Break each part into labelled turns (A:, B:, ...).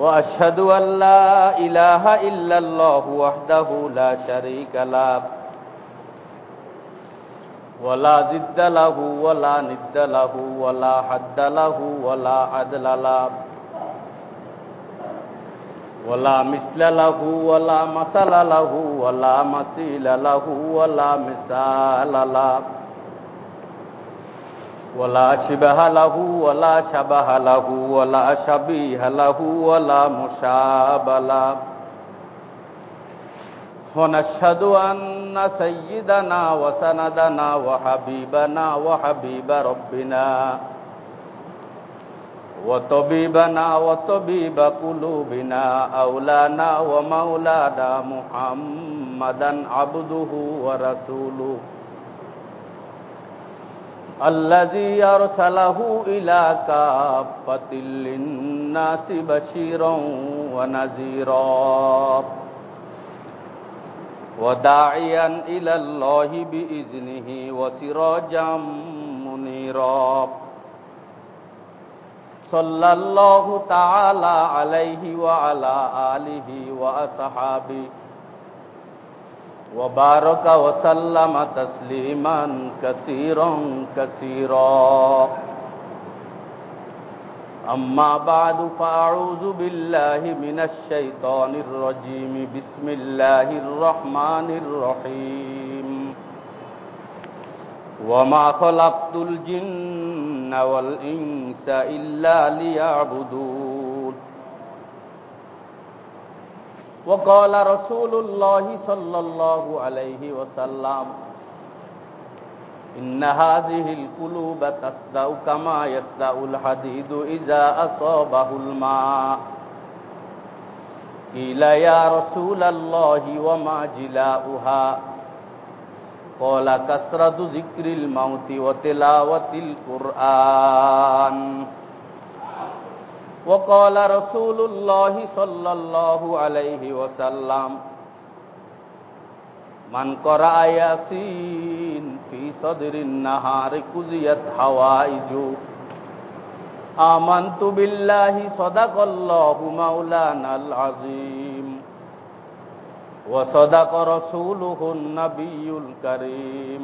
A: وأشهد أن لا إله إلا الله وحده لا شريك له ولا ضد له ولا ند له ولا حد له ولا عدل له ولا مثل له ولا مثل له ولا مثيل له ولا مثال له. ولا شبه له ولا شبه له ولا شبيه له ولا مشاب له. ونشهد أن سيدنا وسندنا وحبيبنا وحبيب ربنا وطبيبنا وطبيب قلوبنا أولانا ومولانا محمدا عبده ورسوله. الذي أرسله إلى كافة للناس بشيرا ونذيرا. وداعيا إلى الله بإذنه وسراجا منيرا. صلى الله تعالى عليه وعلى آله وأصحابه وبارك وسلم تسليما كثيرا كثيرا. أما بعد فأعوذ بالله من الشيطان الرجيم. بسم الله الرحمن الرحيم. وما خلقت الجن والإنس إلا ليعبدون. وقال رسول الله صلى الله عليه وسلم إن هذه القلوب تصدأ كما يصدأ الحديد إذا أصابه الماء قيل يا رسول الله وما جلاؤها قال كثرة ذكر الموت وتلاوة القرآن وقال رسول الله صلى الله عليه وسلم من قرأ ياسين في صدر النهار كزيت حوائج آمنت بالله صدق الله مولانا العظيم وصدق رسوله النبي الكريم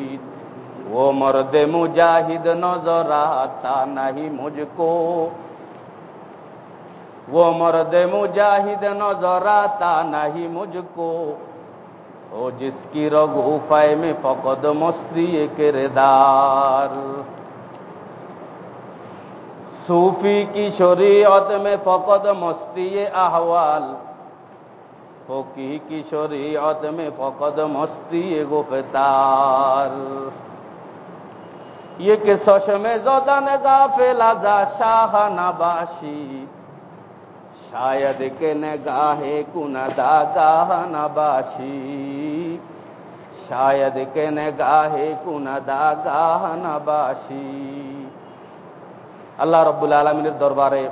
A: वो मर्द मुजाहिद नज़र आता नहीं मुझको। वो मर्द मुजाहिद नज़र आता नहीं मुझको। ओ जिसकी रघु पाए में फकद मस्ती किरदार। सूफी की शरीयत में फकद मस्ती अहवाल। फोकी की शरीयत में फकद मस्ती गुफ्तार। আল্লাহ রব্বুল আলমিনের দরবারে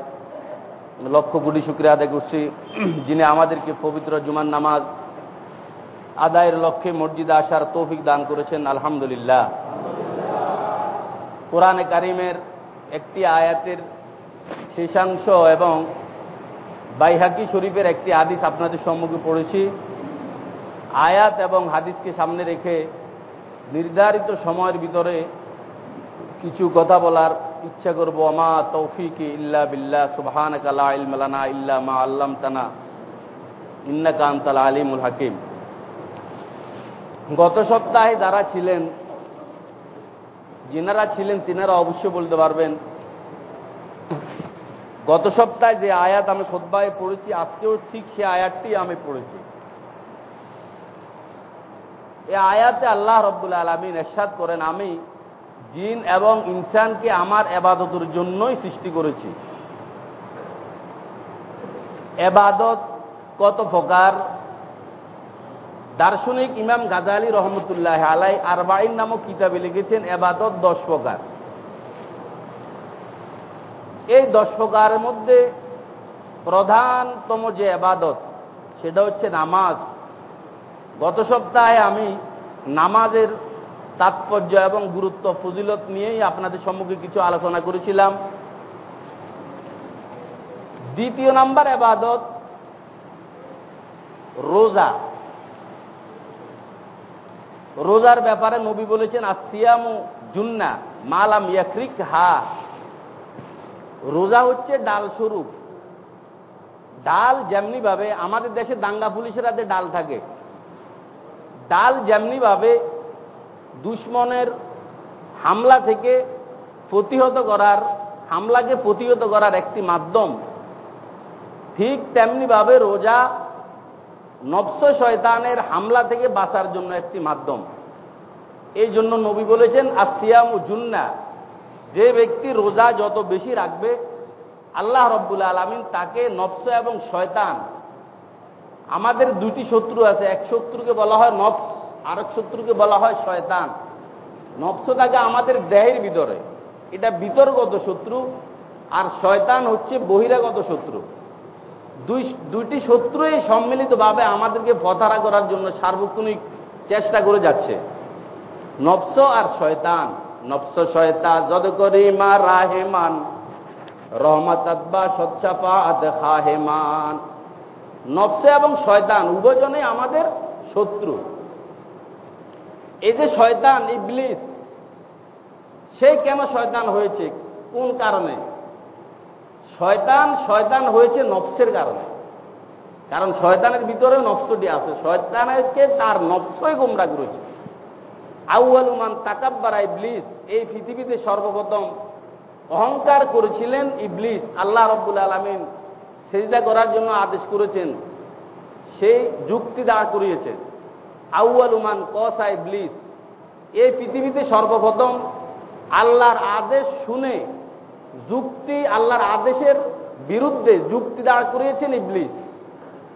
A: লক্ষ কোটি শুক্রিয়া আদায় করছি। যিনি আমাদেরকে পবিত্র জুমান নামাজ আদায়ের লক্ষ্যে মসজিদে আসার তৌফিক দান করেছেন, আলহামদুলিল্লাহ। কোরআনে কারিমের একটি আয়াতের শেষাংশ এবং বাইহাকি শরীফের একটি হাদিস আপনাদের সম্মুখে পড়েছি। আয়াত এবং হাদিসকে সামনে রেখে নির্ধারিত সময়ের ভিতরে কিছু কথা বলার ইচ্ছা করব। আমা তৌফিক ইল্লা বিল্লাহ সুবহান কালা ইলমালানা ইল্লা মা আল্লাম তানা ইন্না কান্তাল আলিমুল হাকিম। গত সপ্তাহে যারা ছিলেন যিনারা ছিলেন তিনারা অবশ্যই বলতে পারবেন। গত সপ্তাহে যে আয়াত আমি খোদ্বায় পড়েছি, আজকেও ঠিক সে আয়াতটি আমি পড়েছি। এ আয়াতে আল্লাহ রব্বুল আলমিন এরশাদ করেন, আমি জিন এবং ইনসানকে আমার এবাদতের জন্যই সৃষ্টি করেছি। এবাদত কত প্রকার? দার্শনিক ইমাম গাজালি রহমতুল্লাহ আলাই আরবাইন নামক কিতাবে লিখেছেন এবাদত দশ প্রকার। এই দশ প্রকারের মধ্যে প্রধানতম যে এবাদত, সেটা হচ্ছে নামাজ। গত সপ্তাহে আমি নামাজের তাৎপর্য এবং গুরুত্ব, ফজিলত নিয়েই আপনাদের সম্মুখে কিছু আলোচনা করেছিলাম। দ্বিতীয় নাম্বার এবাদত, রোজা। রোজার ব্যাপারে নবী বলেছেন আসিয়ামু জুন্না মালাম ইয়াকরিক হা রোজা হচ্ছে ডাল স্বরূপ। ডাল যেমনি ভাবে আমাদের দেশে দাঙ্গা পুলিশের হাতে ডাল থাকে, ডাল যেমনি ভাবে দুশ্মনের হামলা থেকে প্রতিহত করার, হামলাকে প্রতিহত করার একটি মাধ্যম, ঠিক তেমনিভাবে রোজা নবস শয়তানের হামলা থেকে বাঁচার জন্য একটি মাধ্যম। এই জন্য নবী বলেছেন আসিয়াম জুন্না। যে ব্যক্তি রোজা যত বেশি রাখবে, আল্লাহ রব্বুল আলমিন তাকে নফস এবং শয়তান, আমাদের দুটি শত্রু আছে। এক শত্রুকে বলা হয় নফস, আরেক শত্রুকে বলা হয় শয়তান। নফস থাকে আমাদের দেহের ভিতরে। এটা বিতর্গত শত্রু, আর শয়তান হচ্ছে বহিরাগত শত্রু। দুই, দুইটি শত্রুই সম্মিলিতভাবে আমাদেরকে ফতারা করার জন্য সার্বক্ষণিক চেষ্টা করে যাচ্ছে। নফস আর শয়তান। নফস শয়তা যদ করি মা রাহেমান রহমত আদবা সৎসাফা দেখা হেমান। নফস এবং শয়তান উভয়জনে আমাদের শত্রু। এই যে শয়তান, ইবলিস, সে কেন শয়তান হয়েছে? কোন কারণে? শয়তান শয়তান হয়েছে নফসের কারণে। কারণ শয়তানের ভিতরে নফসটি আছে। শয়তানকে তার নফসই গুমরা করেছে। আউআলুমান তাকাব্বার ইবলিস, এই পৃথিবীতে সর্বপ্রথম অহংকার করেছিলেন ইবলিস। আল্লাহ রব্বুল আলমিন সেজদা করার জন্য আদেশ করেছেন। সেই যুক্তি দাঁড় করিয়েছেন। আউআলুমান কসা ইবলিস, এই পৃথিবীতে সর্বপ্রথম আল্লাহর আদেশ শুনে যুক্তি আল্লাহর আদেশের বিরুদ্ধে যুক্তি দাঁড় করিয়েছেন ইবলিস।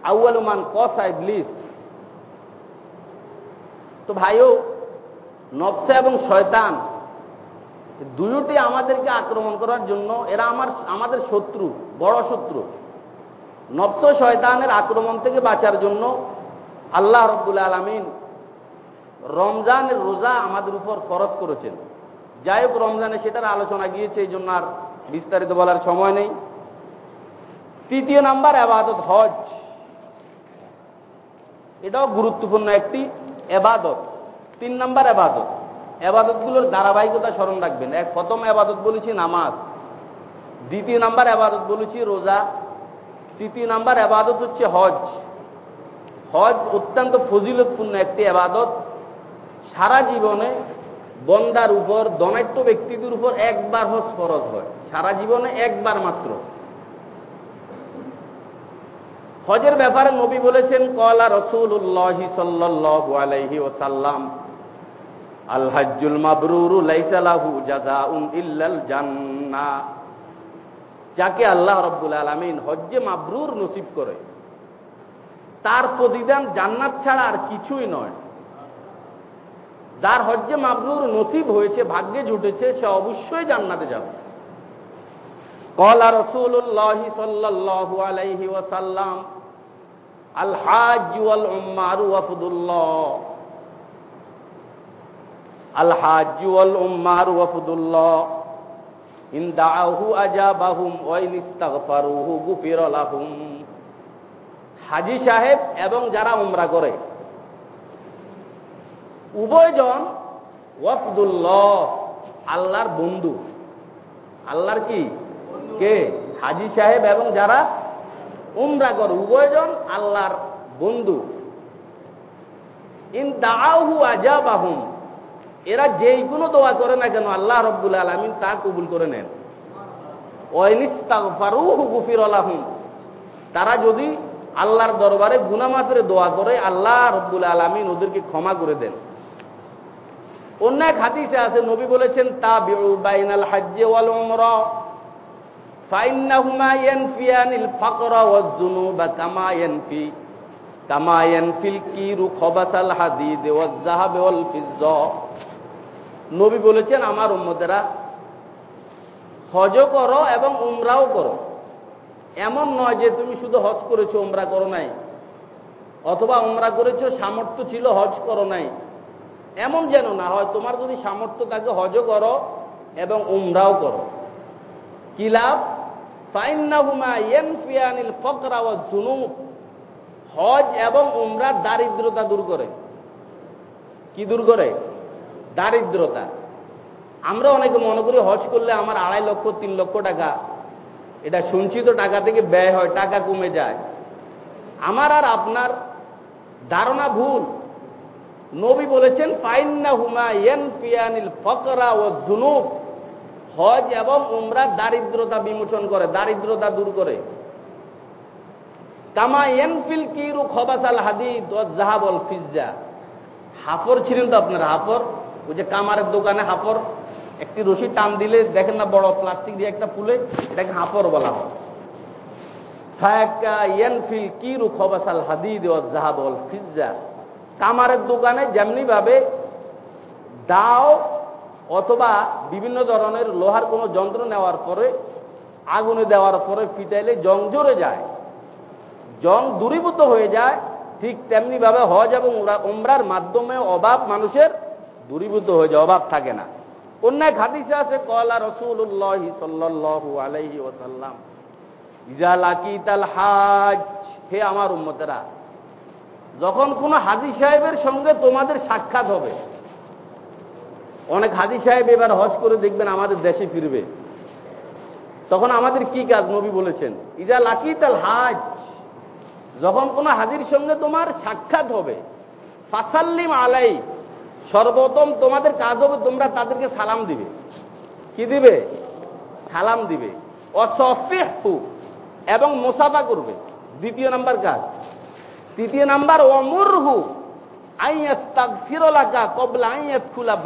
A: আউআলুমান কসা ইবলিস। তো ভাইও, নবসা এবং শয়তান দুইটি আমাদেরকে আক্রমণ করার জন্য এরা আমার, আমাদের শত্রু, বড় শত্রু। নবস শয়তানের আক্রমণ থেকে বাঁচার জন্য আল্লাহ রব্বুল আলমিন রমজানের রোজা আমাদের উপর খরচ করেছেন। যাই হোক, রমজানে সেটার আলোচনা গিয়েছে, এই জন্য আর বিস্তারিত বলার সময় নেই। তৃতীয় নাম্বার, আবাদত হজ। এটাও গুরুত্বপূর্ণ একটি এবাদত তিন নাম্বার আবাদত। আবাদতগুলোর ধারাবাহিকতা স্মরণ রাখবেন। এক, প্রথম আবাদত বলেছি নামাজ। দ্বিতীয় নাম্বার আবাদত বলেছি রোজা। তৃতীয় নাম্বার আবাদত হচ্ছে হজ। হজ অত্যন্ত ফজিলতপূর্ণ একটি আবাদত। সারা জীবনে বন্দার উপর দনাট্য ব্যক্তিদের উপর একবার হজ ফরজ হয়। সারা জীবনে একবার মাত্র। হজের ব্যাপারে নবী বলেছেন, কলা রসুল্লাহ সাল্লাহ আলাইহি ওসাল্লাম আল হাজুল মাবরুরু লাইসালাহু জাজাউন ইল্লাল জান্না। যাকে আল্লাহ রব্বুল আলমিন হজ্জে মাবরুর নসিব করে। তার প্রতিদান জান্নাত ছাড়া আর কিছুই নয়। যার হজ্জে মাবরুর নসিব হয়েছে, ভাগ্যে জুটেছে, সে অবশ্যই জান্নাতে যাবে। কলা রসুল্লাহ সাল্লাহু আলাইহি ওয়াসাল্লাম আল হাজ ওয়াল উম্মারু ওয়াফদুল্লাহ আল হাজ ওয়াল উম্মার ওয়াফদুল্লাহ ইন দাআহু আজাবাহুম ওয়া ইন ইস্তাগফারুহু গুফিরা লাহুম হাজি সাহেব এবং যারা উমরা করে। উভয়জন ওয়াফদুল্লাহ, আল্লাহর বন্ধু। আল্লাহর কি? কে? হাজি সাহেব এবং যারা উমরা করে উভয়জন আল্লাহর বন্ধু। ইন দাহু আজাবাহুম, এরা যেই কোনো দোয়া করে না কেন, আল্লাহ রব্বুল আলমিন তা কবুল করে নেন। তারা যদি আল্লাহর দরবারে গুনামাত্রে দোয়া করে, আল্লাহ রব্বুল আলমিন ওদেরকে ক্ষমা করে দেন। অন্য এক হাদিসে আছে, নবী বলেছেন তা বাইনাল হাজ্জে ওয়াল উমরা। নবী বলেছেন, আমার উম্মতেরা হজ করো এবং উমরাও করো। এমন নয় যে তুমি শুধু হজ করেছ, উমরা করো নাই। অথবা উমরা করেছ, সামর্থ্য ছিল, হজ করো নাই। এমন যেন না হয়, তোমার যদি সামর্থ্য থাকে, হজও করো এবং উমরাও করো। কি লাভ? হজ এবং উমরার দারিদ্রতা দূর করে। কি দূর করে? দারিদ্রতা। আমরা অনেকে মনে করি হজ করলে আমার আড়াই লক্ষ, তিন লক্ষ টাকা। এটা সঞ্চিত টাকা থেকে ব্যয় হয়, টাকা কমে যায়। আমার আর আপনার ধারণা ভুল। নবী বলেছেন পাইন্না হুমা এন পিয়ানিল ফকরা ও জুনুব। হজ এবং উমরা দারিদ্রতা বিমোচন করে, দারিদ্রতা দূর করে। কামা এনফিল কিরু খবাসাল হাদিদ ও জাহাবল ফিজ্জা। হাফর ছিলেন তো আপনার, হাফর? ওই যে কামারের দোকানে হাফর। একটি রশি টান দিলে, দেখেন না বড় প্লাস্টিক দিয়ে একটা ফুলে, এটাকে হাফর বলা হয়। কিরু খবাসাল হাদিদ ও জাহাবল ফিজ্জা। কামারের দোকানে যেমনি ভাবে দাও অথবা বিভিন্ন ধরনের লোহার কোনো যন্ত্র নেওয়ার পরে, আগুনে দেওয়ার পরে ফিটাইলে জং জোরে যায়। জং দূরীভূত হয়ে যায়, ঠিক তেমনি ভাবে হজ এবং উমরার মাধ্যমে অভাব মানুষের দূরীভূত হয়ে যায়, অভাব থাকে না। অন্য এক আছে, কলা রসুল্লাহ সাল্লাহু আলাইহি ওসাল্লাম ইজা লাকিতাল হাজ হে আমার উম্মতেরা, যখন কোন হাজি সাহেবের সঙ্গে তোমাদের সাক্ষাৎ হবে অনেক হাজি সাহেব এবার হজ করে দেখবেন আমাদের দেশে ফিরবে। তখন আমাদের কি কাজ? নবী বলেছেন, ইজা লাকিতাল হাজ। যখন কোন হাজির সঙ্গে তোমার সাক্ষাৎ হবে, ফাসাল্লিম আলাই। সর্বপ্রথম তোমাদের কাজ হবে তোমরা তাদেরকে সালাম দিবে। কি দিবে? সালাম দিবে। অসফেহু। এবং মোসাফা করবে। দ্বিতীয় নাম্বার কাজ। তৃতীয় নাম্বার, অমরহু। কবলা খুলা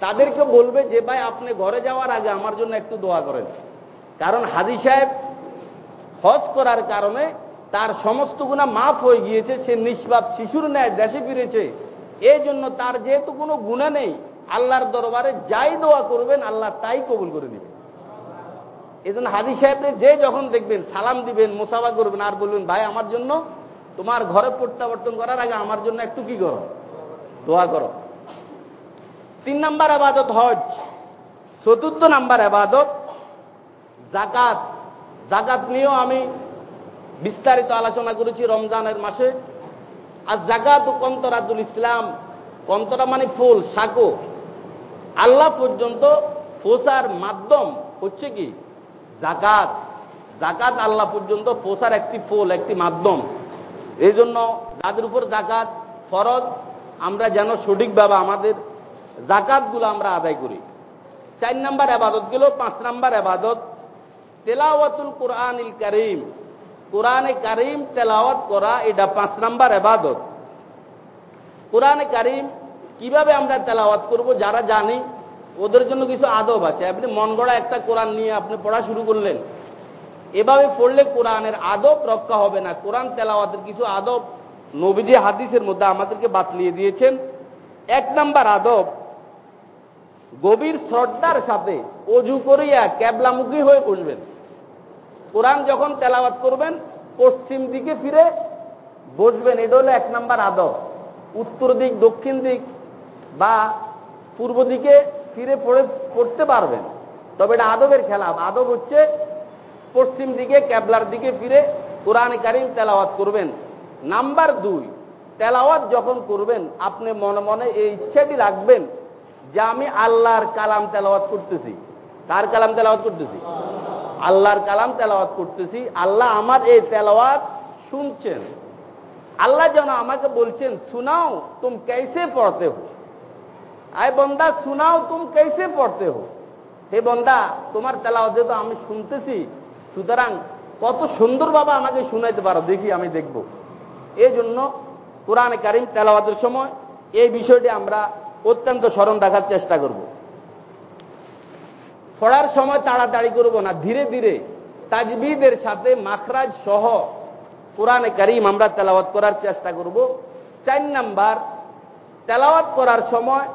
A: তাদেরকে বলবে যে, ভাই, আপনি ঘরে যাওয়ার আগে আমার জন্য একটু দোয়া করেন। কারণ হাজি সাহেব হজ করার কারণে তার সমস্ত গুণা মাফ হয়ে গিয়েছে, সে নিষ্পাপ শিশুর ন্যায় দেশে ফিরেছে। এই জন্য তার যেহেতু কোনো গুণা নেই, আল্লাহর দরবারে যাই দোয়া করবেন, আল্লাহ তাই কবুল করে নেবেন এই জন্য হাজি সাহেবরে যে যখন দেখবেন, সালাম দিবেন, মোসাফা করবেন, আর বলবেন, ভাই, আমার জন্য তোমার ঘরে প্রত্যাবর্তন করার আগে আমার জন্য একটু কি করো? দোয়া করো। তিন নাম্বার আবাদত হজ। চতুর্থ নাম্বার আবাদত জাকাত। জাকাত নিয়েও আমি বিস্তারিত আলোচনা করেছি রমজানের মাসে। আর জাকাত ও কন্তরাজুল ইসলাম। কন্তরা মানে ফুল, সাকো। আল্লাহ পর্যন্ত পোষার মাধ্যম হচ্ছে কি? জাকাত। জাকাত আল্লাহ পর্যন্ত পোষার একটি ফুল, একটি মাধ্যম। এই জন্য যাদের উপর জাকাত ফরজ, আমরা যেন সঠিকভাবে আমাদের জাকাতগুলো আমরা আদায় করি। চার নাম্বার আবাদত গেল, পাঁচ নাম্বার আবাদত, তেলাওয়াতুল কোরআন ইল করিম। কোরআনে কারিম তেলাওয়াত করা, এটা পাঁচ নাম্বার আবাদত। কোরআনে কারিম কীভাবে আমরা তেলাওয়াত করব, যারা জানি, ওদের জন্য কিছু আদব আছে। আপনি মন গড়া একটা কোরআন নিয়ে আপনি পড়া শুরু করলেন এভাবে পড়লে কোরআনের আদব রক্ষা হবে না। কোরআন তেলাওয়াতের কিছু আদব নবীজি হাদিসের মধ্যে আমাদেরকে বাতলিয়ে দিয়েছেন। এক নাম্বার আদব, গভীর শ্রদ্ধার সাথে অজু করিয়া ক্যাবলামুখী হয়ে বসবেন। কোরআন যখন তেলাওয়াত করবেন, পশ্চিম দিকে ফিরে বসবেন। এটা হলো এক নাম্বার আদব। উত্তর দিক, দক্ষিণ দিক বা পূর্ব দিকে ফিরে পড়ে পড়তে পারবেন। তবে এটা আদবের খেলা। আদব হচ্ছে পশ্চিম দিকে ক্যাবলার দিকে ফিরে কোরআন কারিম তেলাওয়াত করবেন। নাম্বার দুই, তেলাওয়াত যখন করবেন, আপনি মনে মনে এই ইচ্ছাটি রাখবেন যে আমি আল্লাহর কালাম তেলাওয়াত করতেছি। কার কালাম তেলাওয়াত করতেছি? আল্লাহর কালাম তেলাওয়াত করতেছি। আল্লাহ আমার এই তেলাওয়াত শুনছেন। আল্লাহ যেন আমাকে বলছেন শুনাও তুম কেসে পড়তে হো? আই বন্দা শুনাও তুম কেসে পড়তে হো? হে বন্দা, তোমার তেলাওয়াত যেহেতু আমি শুনতেছি সুতরাং কত সুন্দর বাবা আমাকে শুনাইতে পারো, দেখি আমি দেখব। এই জন্য কোরআনে কারিম তেলাওয়াতের সময় এই বিষয়টি আমরা অত্যন্ত স্মরণ রাখার চেষ্টা করব। পড়ার সময় তাড়াতাড়ি করব না, ধীরে ধীরে তাজবিদের সাথে মাখরাজ সহ কোরআনে কারিম আমরা তেলাওয়াত করার চেষ্টা করব। চার নাম্বার, তেলাওয়াত করার সময়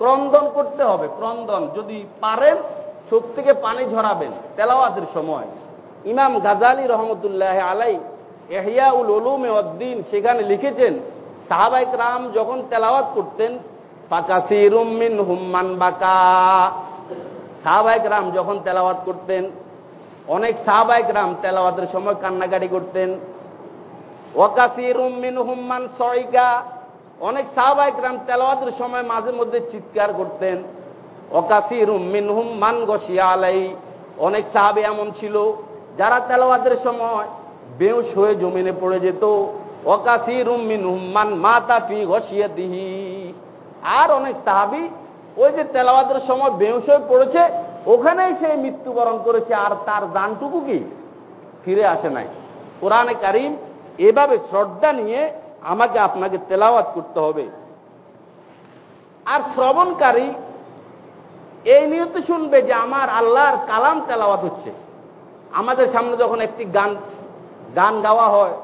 A: ক্রন্দন করতে হবে। ক্রন্দন যদি পারেন, চোখ থেকে পানি ঝরাবেন, তেলাওয়াতের সময়। ইমাম গাজালি রহমতুল্লাহ আলাই এহিয়াউল উলুমে উদ্দিন সেখানে লিখেছেন সাহাবাইক রাম যখন তেলাওয়াত করতেন ফাকাসির মিন হুম্মান বাকা। সাহাবাইক রাম যখন তেলাওয়াত করতেন, অনেক সাহাবাইক রাম তেলাওয়াতের সময় কান্নাকাটি করতেন। ওয়াকাসির মিন হুম্মান সয়গা অনেক সাহাবাইক রাম তেলাওয়াতের সময় মাঝে মধ্যে চিৎকার করতেন ওকাসির মিন হুম্মান গসিয়া আলাই। অনেক সাহাবে এমন ছিল যারা তেলাওয়াতের সময় বেউস হয়ে জমিনে পড়ে যেত অকাসির মিন হুম্মান মাতা ফি গসিয়াতিহি। আর অনেক সাহাবি ওই যে তেলাওয়াতের সময় বেউস হয়ে পড়েছে, ওখানেই সে মৃত্যুবরণ করেছে, আর তার দানটুকু কি? ফিরে আসে নাই। কোরআনে কারিম এভাবে শ্রদ্ধা নিয়ে আমাকে আপনাকে তেলাওয়াত করতে হবে। আর শ্রবণকারী এই নিয়ত শুনবে যে আমার আল্লাহর কালাম তেলাওয়াত হচ্ছে। আমাদের সামনে যখন একটি গান গান গাওয়া হয়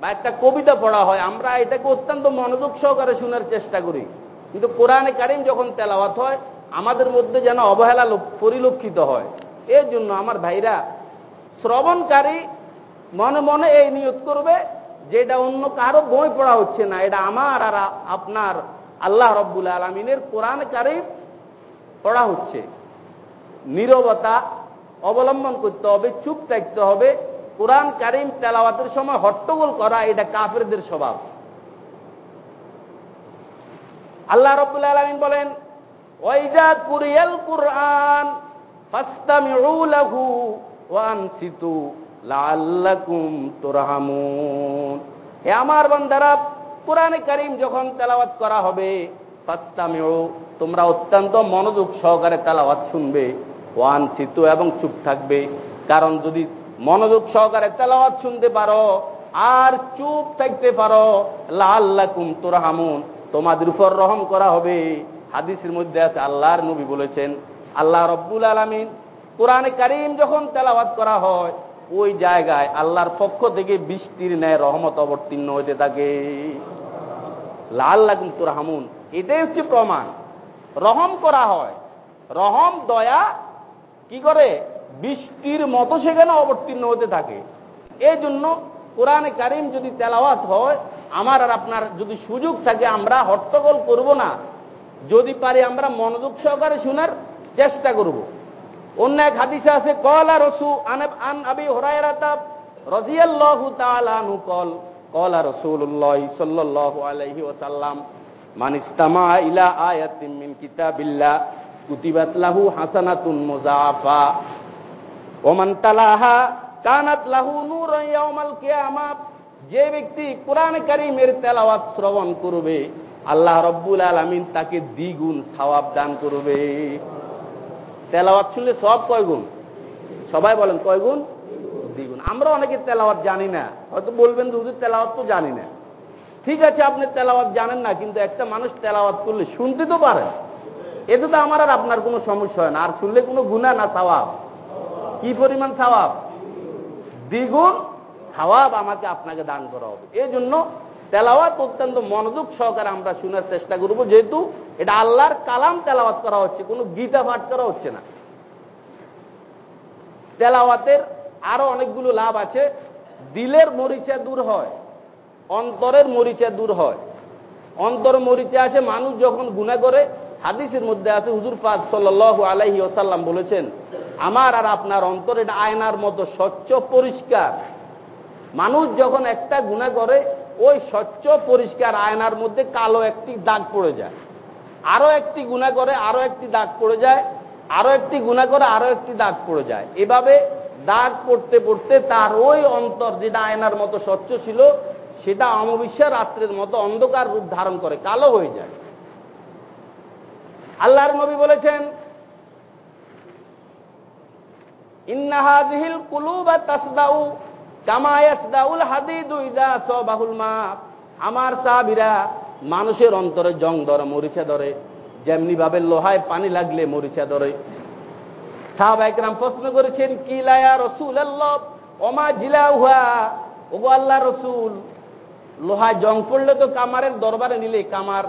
A: বা একটা কবিতা পড়া হয়, আমরা এটাকে অত্যন্ত মনোযোগ সহকারে শোনার চেষ্টা করি। কিন্তু কোরআনে কারিম যখন তেলাওয়াত হয়, আমাদের মধ্যে যেন অবহেলা পরিলক্ষিত হয়। এর জন্য আমার ভাইরা শ্রবণকারী মনে মনে এই নিয়োগ করবে যে এটা অন্য কারও বই পড়া হচ্ছে না, এটা আমার আর আপনার আল্লাহ রব্বুল আলমিনের কোরআন কারিম পড়া হচ্ছে। নিরবতা অবলম্বন করতে হবে, চুপ থাকতে হবে। কোরআন কারিম তেলাওয়াতের সময় হট্টগোল করা, এটা কাফেরদের স্বভাব। আল্লাহ রব্বুল আলমিন বলেন, ওয়াইজা কুরিয়াল কুরআন আমার বান্দারা, কোরআনে কারিম যখন তেলাওয়াত করা হবে তোমরা অত্যন্ত মনোযোগ সহকারে তেলাওয়াত শুনবে। ওয়ান সিতু এবং চুপ থাকবে। কারণ যদি মনোযোগ সহকারে তেলাওয়াত শুনতে পারো, আর চুপ থাকতে পারো লাল্লাকুম তুরহামুন, তোমাদের উপর রহম করা হবে। হাদিসের মধ্যে আছে, আল্লাহর নবী বলেছেন, আল্লাহ রব্বুল আলমিন কোরআনে কারিম যখন তেলাওয়াত করা হয়, ওই জায়গায় আল্লাহর পক্ষ থেকে বৃষ্টির ন্যায় রহমত অবতীর্ণ হইতে থাকে। লাল লাগুন তোর হামুন এটাই হচ্ছে প্রমাণ। রহম করা হয়, রহম, দয়া কি করে? বৃষ্টির মতো সেখানে অবতীর্ণ হতে থাকে। এই জন্য কোরআনে কারিম যদি তেলাওয়াত হয়, আমার আর আপনার যদি সুযোগ থাকে, আমরা হট্টগোল করব না। যদি পারি আমরা মনোযোগ সহকারে শোনার চেষ্টা করব। অন্য এক হাদিসে আছে, কলা রসু আন আবি হরাইরাতা রাদিয়াল্লাহু তাআলা আনহু কল আর রাসূলুল্লাহ সাল্লাল্লাহু আলাইহি ওয়াসাল্লাম, মান ইস্তামা ইলা আয়াতিন মিন কিতাবিল্লাহ কুতিবাত লাহু হাসানাতুন মুযাফা ওয়া মান তালাহা কানাত লাহু নূরান ইয়াউমাল যে ব্যক্তি কোরআন কারীমের তেলাওয়াত শ্রবণ করবে, আল্লাহ রব্বুল আলামিন তাকে দ্বিগুণ সওয়াব দান করবে। তেলাওয়াত শুনলে সব কয় গুণ? সবাই বলেন কয় গুণ? দ্বিগুণ। আমরা অনেকে তেলাওয়াত জানি না, হয়তো বলবেন হুজুর তেলাওয়াত তো জানি না। ঠিক আছে, আপনি তেলাওয়াত জানেন না, কিন্তু একটা মানুষ তেলাওয়াত করলে শুনতে তো পারে এতে তো আমার আর আপনার কোনো সমস্যা হয় না। আর শুনলে কোনো গুণা না সওয়াব? কি পরিমাণ সওয়াব? দ্বিগুণ সওয়াব আমাকে আপনাকে দান করা হবে। এই জন্য তেলাওয়াত অত্যন্ত মনোযোগ সহকারে আমরা শোনার চেষ্টা করব, যেহেতু এটা আল্লাহর কালাম তেলাওয়াত করা হচ্ছে, কোনো গীতা পাঠ করা হচ্ছে না। তেলাওয়াতের আরও অনেকগুলো লাভ আছে। দিলের মরিচা দূর হয়, অন্তরের মরিচা দূর হয়। অন্তর মরিচা আসে, মানুষ যখন গুণা করে হাদিসের মধ্যে আছে, হুজুর পাক সাল আলাইহি ওসাল্লাম বলেছেন, আমার আর আপনার অন্তর এটা আয়নার মতো স্বচ্ছ পরিষ্কার। মানুষ যখন একটা গুণা করে, ওই স্বচ্ছ পরিষ্কার আয়নার মধ্যে কালো একটি দাগ পড়ে যায়। আরও একটি গুণা করে, আরও একটি দাগ পড়ে যায়। আরও একটি গুণা করে, আরও একটি দাগ পড়ে যায়। এভাবে দাগ পড়তে পড়তে তার ওই অন্তর যেটা আয়নার মতো স্বচ্ছ ছিল, সেটা অমবিশ্বাস রাত্রের মতো অন্ধকার রূপ ধারণ করে, কালো হয়ে যায়। আল্লাহর নবী বলেছেন ইন্নাহাদিহিল কুলুবা তাসদাউ কামায়াসদাউল মা। আমার সাহাবিরা মানুষের অন্তরে জং ধরে, মরিচা ধরে, যেমনি ভাবে লোহায় পানি লাগলে মরিচা ধরে। সাহাবাইকরাম প্রশ্ন করেছেন, কি লায়া রসুল আল্লাহ ওমা জিলা উহা ওগো আল্লাহ রসুল, লোহায় জং পড়লে তো কামারের দরবারে নিলে, কামার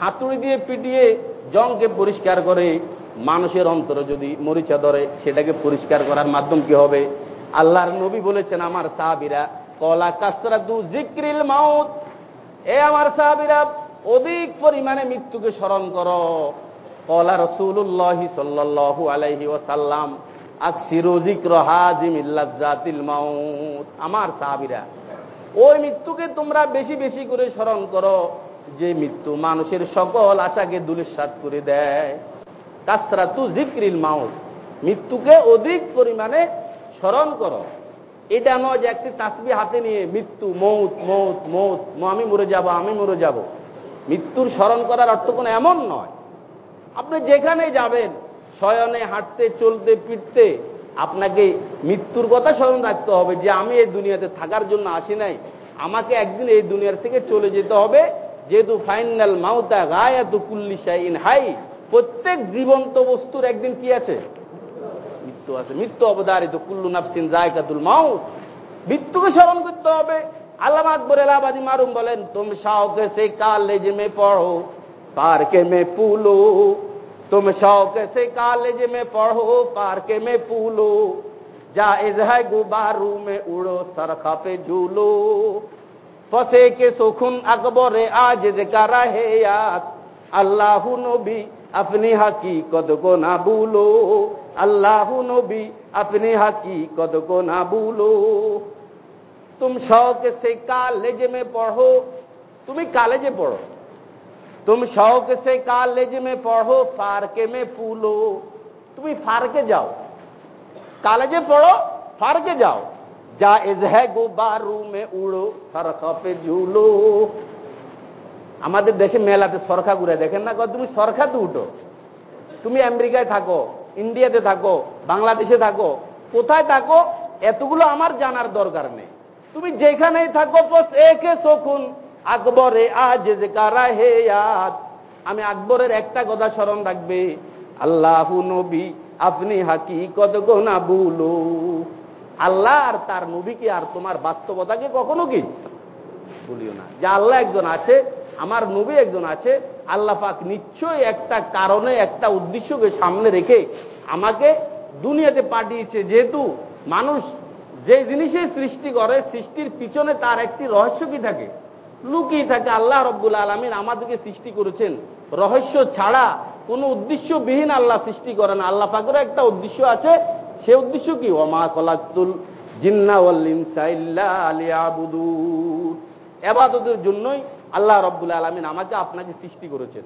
A: হাতুড়ি দিয়ে পিটিয়ে জংকে পরিষ্কার করে মানুষের অন্তরে যদি মরিচা ধরে, সেটাকে পরিষ্কার করার মাধ্যম কি হবে? আল্লাহর নবী বলেছেন, আমার সাহাবিরা, কলা কাসরা দু জিক্রিল মাউত। এ আমার সাহাবিরা, অধিক পরিমাণে মৃত্যুকে স্মরণ করো। কলা রসুল্লাহ সাল্লাহ আলাইহি ওসাল্লাম আমার সাহাবিরা, ওই মৃত্যুকে তোমরা বেশি বেশি করে স্মরণ করো। যে মৃত্যু মানুষের সকল আশাকে দুলিশাত করে দেয়। কাসরা তু জিক্রিল মাউত। মৃত্যুকে অধিক পরিমাণে স্মরণ করো। এটা নয় যে একটি তাসবি হাতে নিয়ে মৃত্যু, মৌত মৌত মৌত আমি মরে যাব, আমি মরে যাব। মৃত্যুর স্মরণ করার অর্থ কোনো এমন নয়। আপনি যেখানে যাবেন, শয়নে, হাঁটতে, চলতে পিটতে আপনাকে মৃত্যুর কথা স্মরণ রাখতে হবে যে আমি এই দুনিয়াতে থাকার জন্য আসি নাই। আমাকে একদিন এই দুনিয়ার থেকে চলে যেতে হবে। যেহেতু ফাইনাল মাউতা গায়াতু কুল্লি ইন হাই প্রত্যেক জীবন্ত বস্তুর একদিন কি আছে মৃত্যু আছে মৃত্যু অবদারিত কুল্লু নাফসিন জায়কাতুল মাউত মৃত্যুকে স্মরণ করতে হবে আল্লাহ আকবর এলাহাবাদী মারুম বলেন তুমি শাওকে সে কালেজ মে পড়ো পার্কে মে পুলো तुम शौक से कॉलेज में पढ़ो पार्क में फूलो जायज है गुबारू में उड़ो सरखा पे झूलो পথে কে সখুন আকবরে আজ যে কারা হে আস আল্লাহ নবী, আপনি হাকি কদকো না বুলো আল্লাহ নবী, আপনি হাকি কদকো না বুলো তুম শখ সে কালেজ মে পড়ো। তুমি কালেজে পড়ো। তুম শখ সে কালেজ মে পড়ো, ফারকে মে ফুলো। তুমি ফারকে যাও। কালেজে পড়ো, ফারকে যাও। এজ হ্যাঁ গোবারু মে উড়ো সরখপে ঝুলো আমাদের দেশে মেলাতে সরখা ঘুরে দেখেন না তুমি সরখাতে উঠো তুমি আমেরিকায় থাকো ইন্ডিয়াতে থাকো বাংলাদেশে থাকো কোথায় থাকো এতগুলো আমার জানার দরকার নেই তুমি যেখানেই থাকো একে শকুন আকবরে আজ কারা হে আমি আকবরের একটা কথা স্মরণ রাখবে আল্লাহ নবী আপনি হাকি কত গোনা বুলো আল্লাহ আর তার নবীকে আর তোমার বাস্তবতাকে কখনো কি বলিও না। যে আল্লাহ একজন আছে, আমার নবী একজন আছে, আল্লাহ পাক নিশ্চয়ই একটা কারণে, একটা উদ্দেশ্যকে সামনে রেখে আমাকে দুনিয়াতে পাঠিয়েছে। যেহেতু মানুষ যে জিনিসের সৃষ্টি করে, সৃষ্টির পিছনে তার একটি রহস্য কি থাকে? লুকিয়ে থাকে। আল্লাহ রব্বুল আলমিন আমাদেরকে সৃষ্টি করেছেন। রহস্য ছাড়া কোনো উদ্দেশ্যবিহীন আল্লাহ সৃষ্টি করেন আল্লাহ পাকেরও একটা উদ্দেশ্য আছে সে উদ্দেশ্য কি? ওমা কলাকুল এবাদতের জন্যই আল্লাহ রব্বুল আলমিন আমাকে আপনাকে সৃষ্টি করেছেন।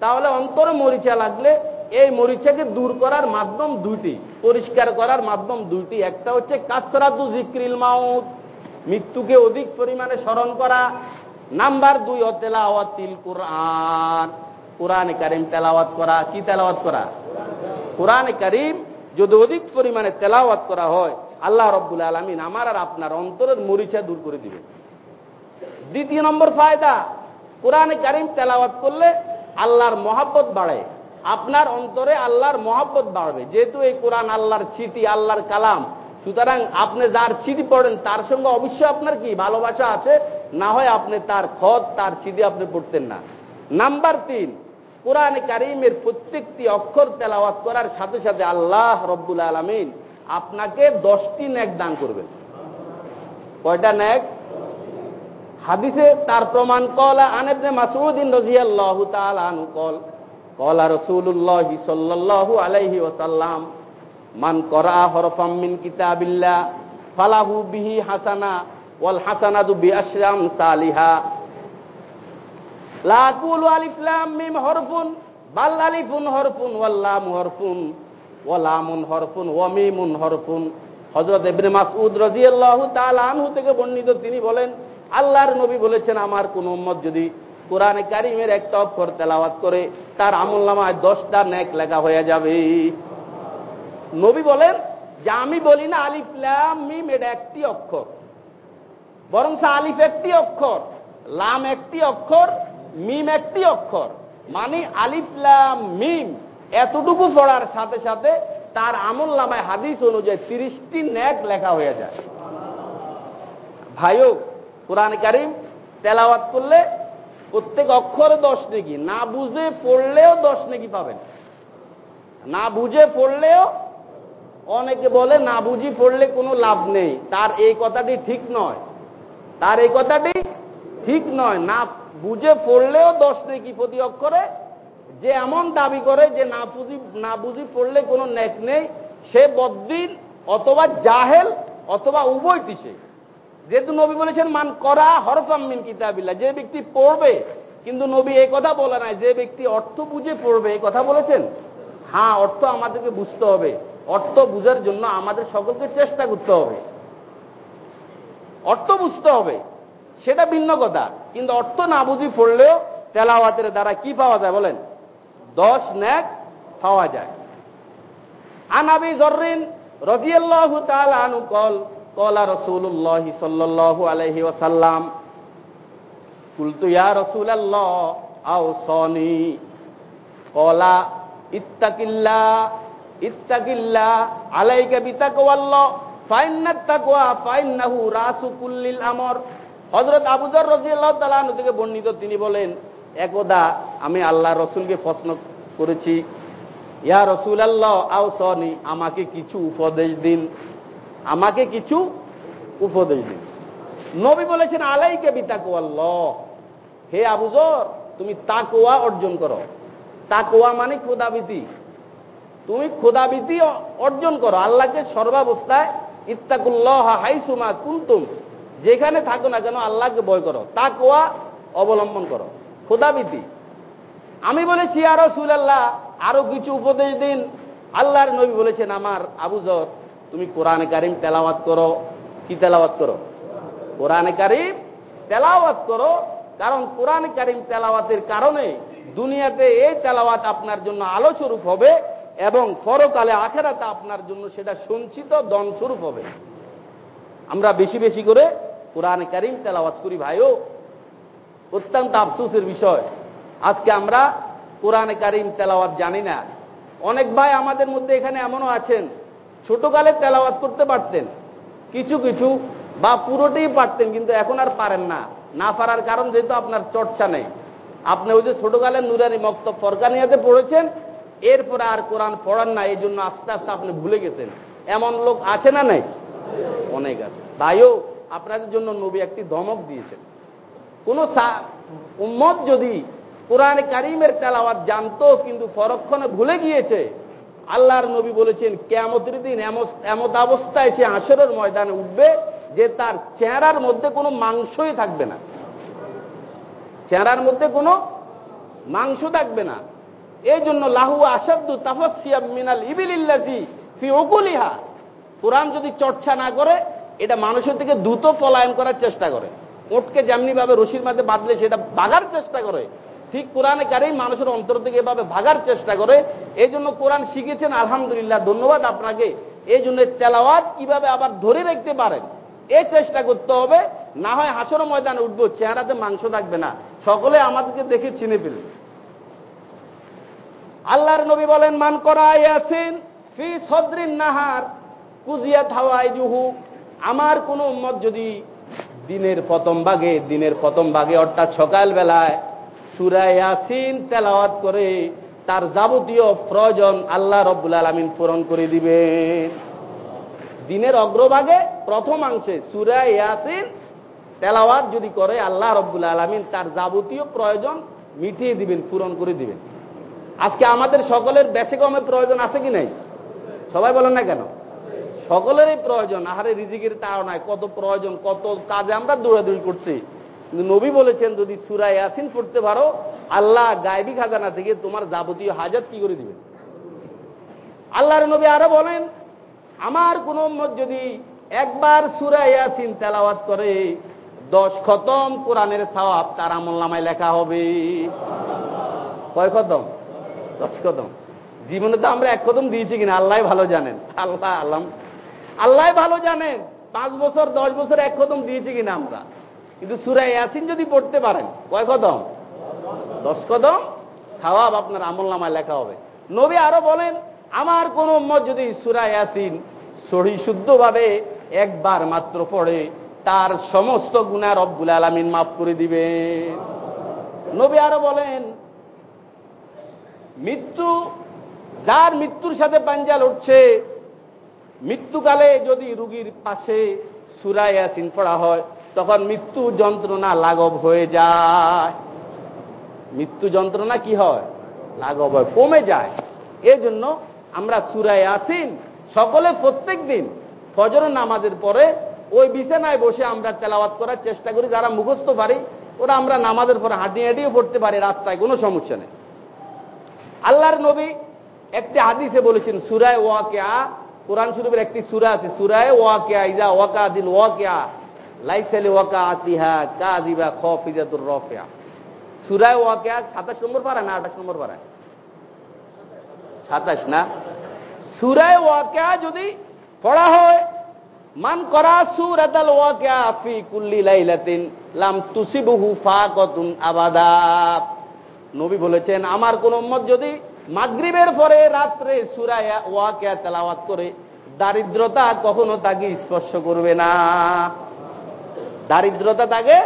A: তাহলে অন্তরে মরিচা লাগলে এই মরিচাকে দূর করার মাধ্যম দুইটি, পরিষ্কার করার মাধ্যম দুইটি। একটা হচ্ছে কাসরাতু জিক্রিল মাউত, মৃত্যুকে অধিক পরিমাণে স্মরণ করা। নাম্বার দুই তেলাওয়াতিল কোরআন। কোরআন কারিম তেলাওয়াত করা। কি তেলাওয়াত করা? কোরআন কারিম যদি অধিক পরিমাণে তেলাওয়াত করা হয়, আল্লাহ রব্বুল আলমিন আমার আর আপনার অন্তরের মরিচা দূর করে দিবে দ্বিতীয় নম্বর ফায়দা, কোরআন কারিম তেলাওয়াত করলে আল্লাহর মহাব্বত বাড়ে। আপনার অন্তরে আল্লাহর মহাব্বত বাড়বে। যেহেতু এই কোরআন আল্লাহর চিঠি আল্লাহর কালাম, সুতরাং আপনি যার চিঠি পড়েন, তার সঙ্গে অবশ্যই আপনার কি ভালোবাসা আছে? না হয় আপনি তার খত, তার চিঠি আপনি পড়তেন না। নাম্বার তিন কোরআন কারিমের প্রত্যেকটি অক্ষর তেলাওয়াত করার সাথে সাথে আল্লাহ রব্বুল আলমিন আপনাকে দশটি ন্যাক দান করবেন। কয়টা ন্যাক হাদিসে তার প্রমাণ, কলা আনেবনে মাসুদিন রাজিয়াল্লাহু তাআলা আনহু কল, কলা রাসূলুল্লাহ সাল্লাল্লাহু আলাইহি ওয়াসাল্লাম, মান করা হরফাম কিতাবিল্লাহ, ফালাহু বিহি হাসানা, ওয়াল হাসানাতু বিআশরাম সালিহা। লা কুলু আলিফ লাম মিম হরফুন, বাল আলিফুন হরফুন, ওয়াল লাম হরফুন, ওয়া লামুন হরফুন, ওয়া মিমুন হরফুন। হযরত ইবনে মাসউদ রাদিয়াল্লাহু তাআলা আনহু থেকে বর্ণিত তিনি বলেন, আল্লাহর নবী বলেছেন, আমার কোন উম্মত যদি কোরআনে কারিমের একটা অক্ষর তেলাওয়াত করে, তার আমল নামায় দশটা নেক লেখা হয়ে যাবে। নবী বলেন, যে আমি বলি না, আলিফ লাম মিম, এটা একটি অক্ষর। বরং আলিফ একটি অক্ষর, লাম একটি অক্ষর মিম একটি অক্ষর। মানে আলিফ লাম মিম। এতটুকু পড়ার সাথে সাথে তার আমল নামায় হাদিস অনুযায়ী তিরিশটি ন্যাক লেখা হয়ে যায়। ভাইও, কোরআন কারিম তেলাওয়াত করলে প্রত্যেক অক্ষরে দশ নেকি। না বুঝে পড়লেও দশ নেকি পাবেন। না বুঝে পড়লেও অনেকে বলে না বুঝি পড়লে কোনো লাভ নেই। তার এই কথাটি ঠিক নয়। তার এই কথাটি ঠিক নয়। না বুঝে পড়লেও দশ নেকি প্রতি অক্ষরে, যে এমন দাবি করে যে না বুঝি না বুঝি পড়লে কোনো নেক নেই, সে বদ্দিন অথবা জাহেল অথবা উভয়টি সে। যেহেতু নবী বলেছেন, মান করা হরফাম্মিন কিতাবিল্লা যে ব্যক্তি পড়বে, কিন্তু নবী এই কথা বলে নাই, যে ব্যক্তি অর্থ বুঝে পড়বে এই কথা বলেছেন? হ্যাঁ অর্থ আমাদেরকে বুঝতে হবে। অর্থ বুঝার জন্য আমাদের সকলকে চেষ্টা করতে হবে। অর্থ বুঝতে হবে। সেটা ভিন্ন কথা। কিন্তু অর্থ না বুঝি পড়লেও তেলাওয়াতের দ্বারা কি পাওয়া যায় বলেন? দশ ন্যাক পাওয়া যায়। আনাবি জরিন রজিয়াল্লাহু তাআলা আনু কল, কলা রসুল্লাহ সাল্লাল্লাহু আলাইহি ওয়াসাল্লাম, কুলতু ইয়া রাসূলুল্লাহ আও সনি কলা ইত্তাকিল্লা ইত্তাকিল্লা আলাইকা বিতাকওয়াল্লাহ, ফাইন্নাত তাকওয়া, ফাইন্নাহু রাসু কুল্লিল আমর। হযরত আবু যর রাদিয়াল্লাহু তাআলা আনহু থেকে বর্ণিত, তিনি বলেন, একদা আমি আল্লাহ রসুলকে প্রশ্ন করেছি, ইয়া রসুল আল্লাহ আও সনি আমাকে কিছু উপদেশ দিন। আমাকে কিছু উপদেশ দিন। নবী বলেছেন আলাই আলাইকে বিতাকুয়াল্লাহ। হে আবুজর তুমি তাকুয়া অর্জন করো। তাকুয়া মানে ক্ষুদাবিতি তুমি ক্ষুদাবিতি অর্জন করো। আল্লাহকে সর্বাবস্থায় ইত্তাকুল্লাহ হাইসুমা কুন্তুম। যেখানে থাকো না কেন আল্লাহকে বয় করো তাকুয়া অবলম্বন করো। খোদাবিতি আমি বলেছি আরও সুলাল্লাহ আরও কিছু উপদেশ দিন। আল্লাহর নবী বলেছেন, আমার আবুজর তুমি কোরআনে কারিম তেলাওয়াত করো। কি তেলাওয়াত করো? কোরআনে কারিম তেলাওয়াত করো, কারণ কোরআন কারিম তেলাওয়াতের কারণে দুনিয়াতে এই তেলাওয়াত আপনার জন্য আলো স্বরূপ হবে এবং পরকালে আখেরাতে আপনার জন্য সেটা সঞ্চিত দন স্বরূপ হবে। আমরা বেশি বেশি করে কোরআন কারিম তেলাওয়াত করি ভাইও। অত্যন্ত আফসোসের বিষয়। আজকে আমরা কোরআনে কারিম তেলাওয়াত জানি না। অনেক ভাই আমাদের মধ্যে এখানে এমনও আছেন, ছোটকালে তেলাওয়াত করতে পারতেন। কিছু কিছু বা পুরোটাই পারতেন, কিন্তু এখন আর পারেন না। না পারার কারণ যেহেতু আপনার চর্চা নেই। আপনি ওই যে ছোটকালে নুরানি মক্ত ফরকানিয়াতে পড়েছেন, এরপরে আর কোরআন পড়ান না, এই জন্য আস্তে আস্তে আপনি ভুলে গেছেন। এমন লোক আছে না নেই? অনেক আছে। তাইও আপনাদের জন্য নবী একটি ধমক দিয়েছেন। কোন উম্মত যদি কোরআন কারিমের তেলাওয়াত জানতো কিন্তু পরক্ষণে ভুলে গিয়েছে, আল্লাহর নবী বলেছেন কেমতের দিন এমত অবস্থায় সে আসরের ময়দানে উঠবে যে তার চেহারার মধ্যে কোনো মাংসই থাকবে না। চেহারার মধ্যে কোনো মাংস থাকবে না। এই জন্য লাহু আসাদু তাফসিয়া মিনাল ইবিলিল্লাজি ফি ওকুলিহা কোরআন যদি চর্চা না করে এটা মানুষের থেকে দ্রুত পলায়ন করার চেষ্টা করে। ওটকে যেমনি ভাবে রশির মাঝে বাঁধলে সেটা বাগার চেষ্টা করে। ঠিক কোরআনে কারেই মানুষের অন্তর থেকে এভাবে ভাগার চেষ্টা করে। এই জন্য কোরআন শিখেছেন আলহামদুলিল্লাহ, ধন্যবাদ আপনাকে। এই জন্য তেলাওয়াত কীভাবে আবার ধরে রাখতে পারেন, এ চেষ্টা করতে হবে। না হয় হাসর ময়দানে উঠবো, চেহারাতে মাংস থাকবে না। সকলে আমাদেরকে দেখে চিনে ফেলবে আল্লাহর নবী বলেন, মান করা ইয়াসিন ফি সদরিন নাহার কুজিয়া থাওয়াই জুহু আমার কোন উম্মত যদি দিনের প্রথম ভাগে, দিনের প্রথম ভাগে, অর্থাৎ সকাল বেলায় সুরায় ইয়াসিন তেলাওয়াত করে তার যাবতীয় প্রয়োজন আল্লাহ রব্বুল আলমিন পূরণ করে দিবেন দিনের অগ্রভাগে প্রথম অংশে সুরায় ইয়াসিন তেলাওয়াত যদি করে, আল্লাহ রব্বুল আলমিন তার যাবতীয় প্রয়োজন মিটিয়ে দিবেন, পূরণ করে দিবেন। আজকে আমাদের সকলের বেশি কমে প্রয়োজন আছে কি নাই? সবাই বলেন না কেন? সকলেরই প্রয়োজন, আহারে রিজিকের তাও নাই, কত প্রয়োজন, কত কাজে আমরা দৌড়াদৌড়ি করছি। নবী বলেছেন, যদি সুরাই আসিন পড়তে পারো, আল্লাহ গায়বী খাজানা থেকে তোমার যাবতীয় হাজার কি করে দিবেন? আল্লাহর নবী আরও বলেন, আমার কোন যদি একবার সুরাই আসিন তেলাওয়াত করে, দশ খতম কোরআনের সওয়াব তার আমল নামায় লেখা হবে। কয় খতম? দশ কদম জীবনে তো আমরা এক কদম দিয়েছি কিনা আল্লাহ ভালো জানেন। আল্লাহ আল্লাহ আল্লাহ ভালো জানেন, পাঁচ বছর, দশ বছর এক কদম দিয়েছি কিনা আমরা। কিন্তু সুরাই ইয়াসিন যদি পড়তে পারেন, কয় কদম? দশ কদম? খাওয়াব আপনার আমল নামায় লেখা হবে। নবী আরও বলেন, আমার কোন উম্মত যদি সুরা ইয়াসিন সহি শুদ্ধভাবে একবার মাত্র পড়ে, তার সমস্ত গুণা রব্বুল আলমিন মাফ করে দিবে। নবী আরও বলেন, মৃত্যু, যার মৃত্যুর সাথে পাঞ্জাল উঠছে মৃত্যুকালে যদি রুগীর পাশে সুরায় আসিন পড়া হয়, তখন মৃত্যু যন্ত্রণা লাঘব হয়ে যায়। মৃত্যু যন্ত্রণা কি হয়? লাঘব হয়, কমে যায়। এই জন্য আমরা সুরায় আসিন সকলে প্রত্যেক দিন ফজর নামাজের পরে ওই বিছানায় বসে আমরা তেলাওয়াত করার চেষ্টা করি। যারা মুখস্থ পারি ওরা আমরা নামাজের পরে হাঁটিয়ে হাঁটিয়ে পড়তে পারি রাস্তায়, কোনো সমস্যা নেই। আল্লাহর নবী একটি হাদিসে বলেছেন, সুরায় ওয়াকেয়া কোরআন শরীফের একটি সুরা আছে, সুরায় ওয়াকেয়া, ইজা ওয়াকা দিল ওয়াকেয়া, লাইসালি ওয়াকা আতিহা কাদিবা খফিজাতুর রফিয়া। সুরায় ওয়াকেয়া সাতাশ নম্বর পারা না আঠাশ নম্বর পারা? সাতাশ না? সুরায় ওয়াকেয়া যদি পড়া হয়, মান করা সুরাতাল ওয়াকেয়া ফি কুল্লি লাইলাতিন লাম তুসিবহু ফাকাতুন আবাদা। নবী বলেছেন, আমার কোন উম্মত যদি মাগরিবের পরে রাত্রে সুরায় ওয়াকিয়া তেলাওয়াত করে দারিদ্রতা কখনো তাকে স্পর্শ করবে না। দারিদ্রতা তাকে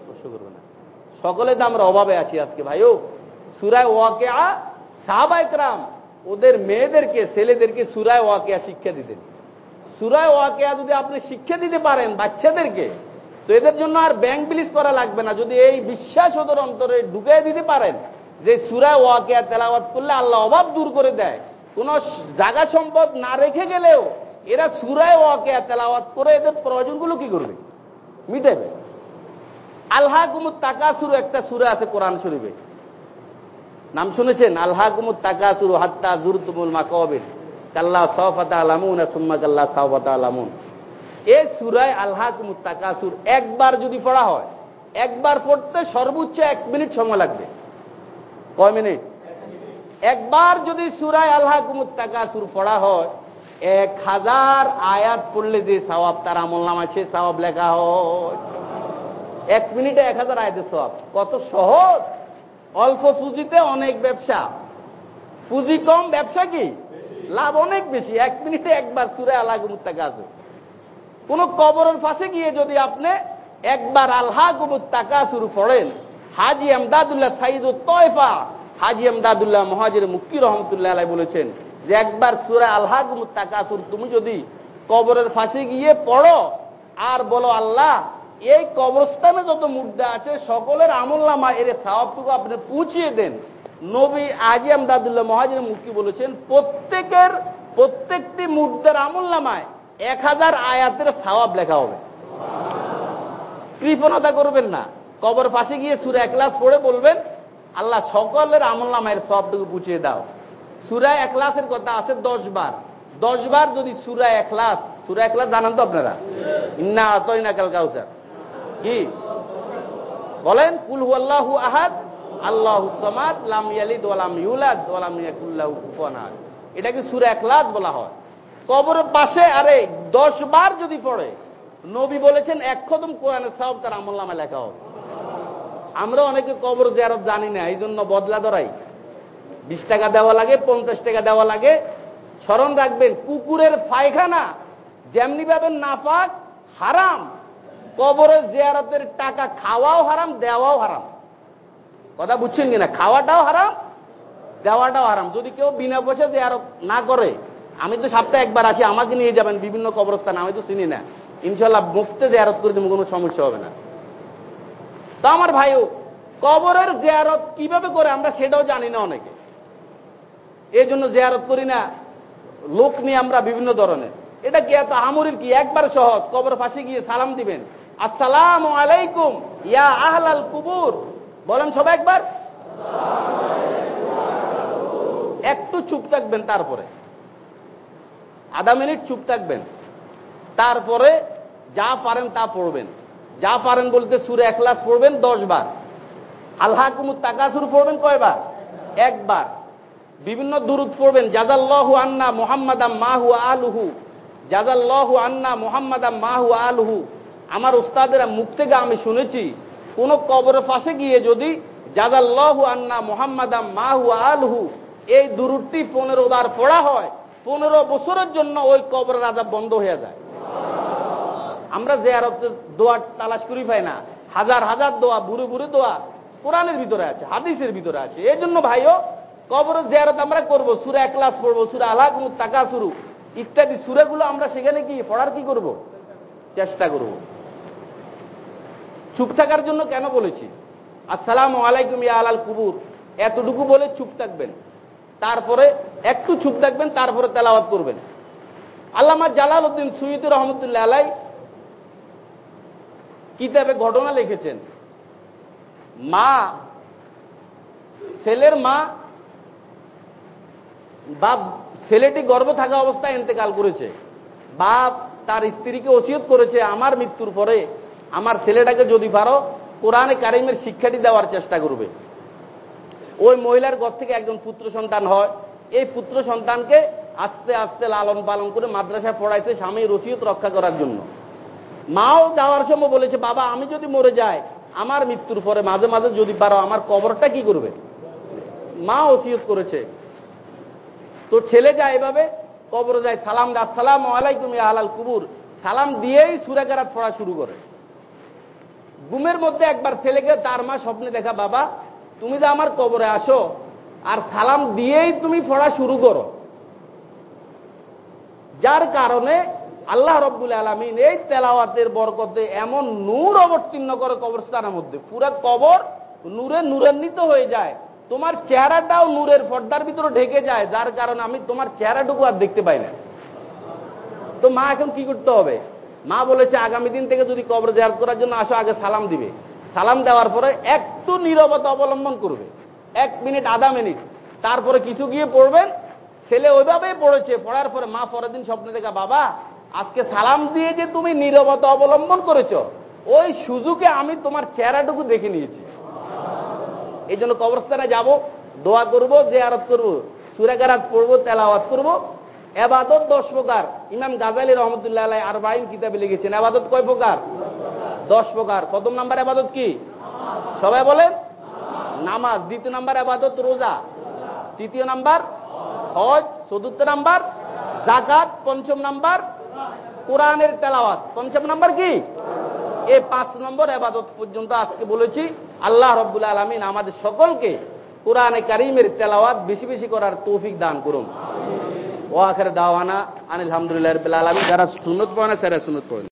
A: স্পর্শ করবে না। সকলে তো আমরা অভাবে আছি আজকে ভাইও। সুরায় ওয়াকিয়া সাহাবাইকরাম ওদের মেয়েদেরকে, ছেলেদেরকে সুরায় ওয়াকিয়া শিক্ষা দিতেন। সুরায় ওয়াকিয়া যদি আপনি শিক্ষা দিতে পারেন বাচ্চাদেরকে, তো এদের জন্য আর ব্যাংক বিলিজ করা লাগবে না। যদি এই বিশ্বাস ওদের অন্তরে ঢুকে দিতে পারেন যে সুরায় ওয়াকিয়া তেলাওয়াত করলে আল্লাহ অভাব দূর করে দেয়। কোন জায়গা সম্পদ না রেখে গেলেও এরা সুরায় ওয়াকিয়া তেলাওয়াত করে এদের প্রয়োজনগুলো কি করবে? মিটাবে। আল্লাহ কুমুদ তাকাসুর একটা সুরে আছে কোরআন শরীফে। নাম শুনেছেন? আল্লাহ কুমুদ তাকাসুর হাত্তা জুরতুমুল মাকবির। কাল্লা সফাতা আলামুন সুম্মা কাল্লা সফাতা আলামুন এ সুরায় আল্লাহ মুস্তাকাসুর একবার যদি পড়া হয়, একবার পড়তে সর্বোচ্চ এক মিনিট সময় লাগবে। কয় মিনিট? একবার যদি সুরায় আল্লাহ মুস্তাকাসুর পড়া হয়, এক হাজার আয়াত পড়লে যে সওয়াব তার আমল নামা, সে সওয়াব লেখা হয়। এক মিনিটে এক হাজার আয়াতের সওয়াব। কত সহজ? অল্প পুঁজিতে অনেক ব্যবসা। পুঁজি কম, ব্যবসা কি? লাভ অনেক বেশি। এক মিনিটে একবার সুরায় আল্লাহ মুস্তাকাসুর কোন কবরের পাশে গিয়ে যদি আপনি একবার আল্লাহ শুরু করেন হাজি আমদাদুল্লাহ সাইদ তয়ফা। হাজি আমদাদুল্লাহ মহাজির মুক্তি রহমতুল্লাহ আলাই বলেছেন যে একবার সুরা আল্লাহ শুরু তুমি যদি কবরের ফাঁসে গিয়ে পড়ো আর বলো, আল্লাহ, এই কবরস্থানে যত মুদ্রা আছে, সকলের আমল নামা এর সাহাবটুকু আপনি পৌঁছিয়ে দেন। নবী আজি আমদাদুল্লাহ মহাজির মুক্তি বলেছেন, প্রত্যেকের, প্রত্যেকটি মুদ্রার আমল নামায় এক হাজার আয়াতের সওয়াব লেখা হবে। কৃপণতা করবেন না। কবর পাশে গিয়ে সুরা একলাস পড়ে বলবেন, আল্লাহ সকলের আমল নামের সবটুকু পুছিয়ে দাও। সুরা একলাসের কথা আছে দশ বার। দশ বার যদি সুরা একলাস সুরা একলাস জানান তো আপনারা? ইন্না আতই না কাল কাউসার। কি? বলেন, কুল আল্লাহু আহাদ, আল্লাহ সমাদ, লাম ইয়ালিদ ওয়ালাম ইউলাদ ওয়ালাম ইয়াকুল্লাহু এটাকে সুরা একলাস বলা হয়। কবরের পাশে, আরে, দশ বার যদি পড়ে, নবী বলেছেন, এক কদম কোরআনের সাহব তার আমল নামে লেখা হবে। আমরা অনেকে কবর জিয়ারত জানি না এই জন্য বদলা ধরাই। বিশ টাকা দেওয়া লাগে, পঞ্চাশ টাকা দেওয়া লাগে। স্মরণ রাখবেন, কুকুরের পায়খানা যেমনি ভাবে নাফাক হারাম। কবরের জিয়ারতের টাকা খাওয়াও হারাম, দেওয়াও হারাম। কথা বুঝছেন কিনা? খাওয়াটাও হারাম, দেওয়াটাও হারাম। যদি কেউ বিনা পয়সা জিয়ারত না করে, আমি তো সপ্তাহে একবার আসি, আমাকে নিয়ে যাবেন বিভিন্ন কবরস্থান, আমি তো চিনি না। ইনশাল্লাহ মুফতে জেয়ারত করে দেবো, কোনো সমস্যা হবে না। তা আমার ভাইও, কবরের জেয়ারত কীভাবে করে আমরা সেটাও জানি না অনেকে। এই জন্য জেয়ারত করি না, লোক নিয়ে আমরা বিভিন্ন ধরনের। এটা কি এত আমরির কি? একবার সহজ, কবর পাশে গিয়ে সালাম দিবেন। আসসালাম আলাইকুম, ইয়া আহলাল কুবুর। বলেন সবাই একবার। একটু চুপ থাকবেন তারপরে। আধা মিনিট চুপ থাকবেন। তারপরে যা পারেন তা পড়বেন। যা পারেন বলতে সুরে এক লাখ পড়বেন, দশ বার। আল্লাহ কুমুর তাকাসুর পড়বেন কয়বার? একবার। বিভিন্ন দুরুদ পড়বেন জাজাল্লাহু আন্না মোহাম্মদাম মাহু আলুহু জাজাল্লাহু আন্না মোহাম্মদাম মাহু আলহু। আমার উস্তাদেরা মুখ থেকে আমি শুনেছি, কোন কবরের পাশে গিয়ে যদি জাজাল্লাহু আন্না মোহাম্মদাম মাহু আলহু, এই দুরুদটি পনেরো বার পড়া হয়, পনেরো বছরের জন্য ওই কবরের আজাব বন্ধ হয়ে যায়। আমরা যে আরবের দোয়া তালাশ করি পাই না। হাজার হাজার দোয়া বুড়ো বুড়ে দোয়া কোরআনের ভিতরে আছে, হাদিসের ভিতরে আছে। এই জন্য ভাইও, কবর জিয়ারত আমরা করব, সুরা এক ক্লাস পড়ব, সুরা আলাক তাকা শুরু ইত্যাদি সুরাগুলো আমরা সেখানে কি পড়ার কি করব? চেষ্টা করব। চুপ থাকার জন্য কেন বলেছি? আসসালাম আলাইকুম ইয়া আলাল কুবুর। এতটুকু বলে চুপ থাকবেন। তারপরে একটু চুপ থাকবেন, তারপরে তেলাওয়াত করবেন। আল্লামা জালাল উদ্দিন সুইদুর রহমতুল্লাহ আলাই কিতাবে ঘটনা লিখেছেন। মা, ছেলের মা বাপ, ছেলেটি গর্ভ থাকা অবস্থায় ইন্তেকাল করেছে। বাপ তার স্ত্রীকে ওসিয়ত করেছে, আমার মৃত্যুর পরে আমার ছেলেটাকে যদি পারো, কোরআনে কারিমের শিক্ষাটি দেওয়ার চেষ্টা করবে। ওই মহিলার ঘর থেকে একজন পুত্র সন্তান হয়। এই পুত্র সন্তানকে আস্তে আস্তে লালন পালন করে মাদ্রাসায় পড়াইছে স্বামীর রসিয়ত রক্ষা করার জন্য। মাও যাওয়ার সময় বলেছে, বাবা, আমি যদি মরে যাই, আমার মৃত্যুর পরে মাঝে মাঝে যদি পারো, আমার কবরটা কি করবে? মা ওসিয়ত করেছে, তো ছেলে যায় এভাবে, কবরে যায়, সালাম দা সালাম আলাইকুম আলাল কুবুর। সালাম দিয়েই সুরাকারাত পড়া শুরু করে। ঘুমের মধ্যে একবার ছেলেকে তার মা স্বপ্নে দেখা, বাবা, তুমি যে আমার কবরে আসো, আর সালাম দিয়েই তুমি পড়া শুরু করো। যার কারণে আল্লাহ রব্বুল আলমিন এই তেলাওয়াতের বরকতে এমন নূর অবতীর্ণ করে কবরস্থানের মধ্যে। পুরো কবর নূরে নূরান্বিত হয়ে যায়। তোমার চেহারাটাও নূরের পর্দার ভিতরে ঢেকে যায়, যার কারণে আমি তোমার চেহারাটুকু আর দেখতে পাই না। তো মা এখন কি করতে হবে? মা বলেছে, আগামী দিন থেকে যদি কবর জেয়ার করার জন্য আসো, আগে সালাম দিবে। সালাম দেওয়ার পরে একটু নীরবতা অবলম্বন করবে। এক মিনিট, আধা মিনিট। তারপরে কিছু গিয়ে পড়বেন। ছেলে ওইভাবেই পড়েছে। পড়ার পরে মা পরের দিন স্বপ্নে দেখা, বাবা আজকে সালাম দিয়ে যে তুমি নীরবতা অবলম্বন করেছ, ওই সুযোগে আমি তোমার চেহারাটুকু দেখে নিয়েছি। এই জন্য কবরস্থানে যাব, দোয়া করব যে আরত করব সুরাকারাত পড়ব, তেলাওয়াত করব। এবাদত দশ প্রকার। ইমাম গাজালি রহমতুল্লাহ আর বাইন কিতাবে লিখেছেন, এবাদত কয় প্রকার? দশ প্রকার। প্রথম নাম্বার আবাদত কি? সবাই বলেন? নামাজ। দ্বিতীয় নাম্বার আবাদত রোজা। তৃতীয় নাম্বার হজ। চতুর্থ নাম্বার জাকাত। পঞ্চম নাম্বার কোরআনের তেলাওয়াত। পঞ্চম নাম্বার কি? এই পাঁচ নম্বর আবাদত পর্যন্ত আজকে বলেছি, আল্লাহ রব্বুল আলমিন আমাদের সকলকে কোরআনে কারিমের তেলাওয়াত বেশি বেশি করার তৌফিক দান করুন। ও আখের দাওয়ানা আনিল আলহামদুলিল্লাহ আলমী যারা সুনত পাওয়া না, সেরা সুনত পাওয়া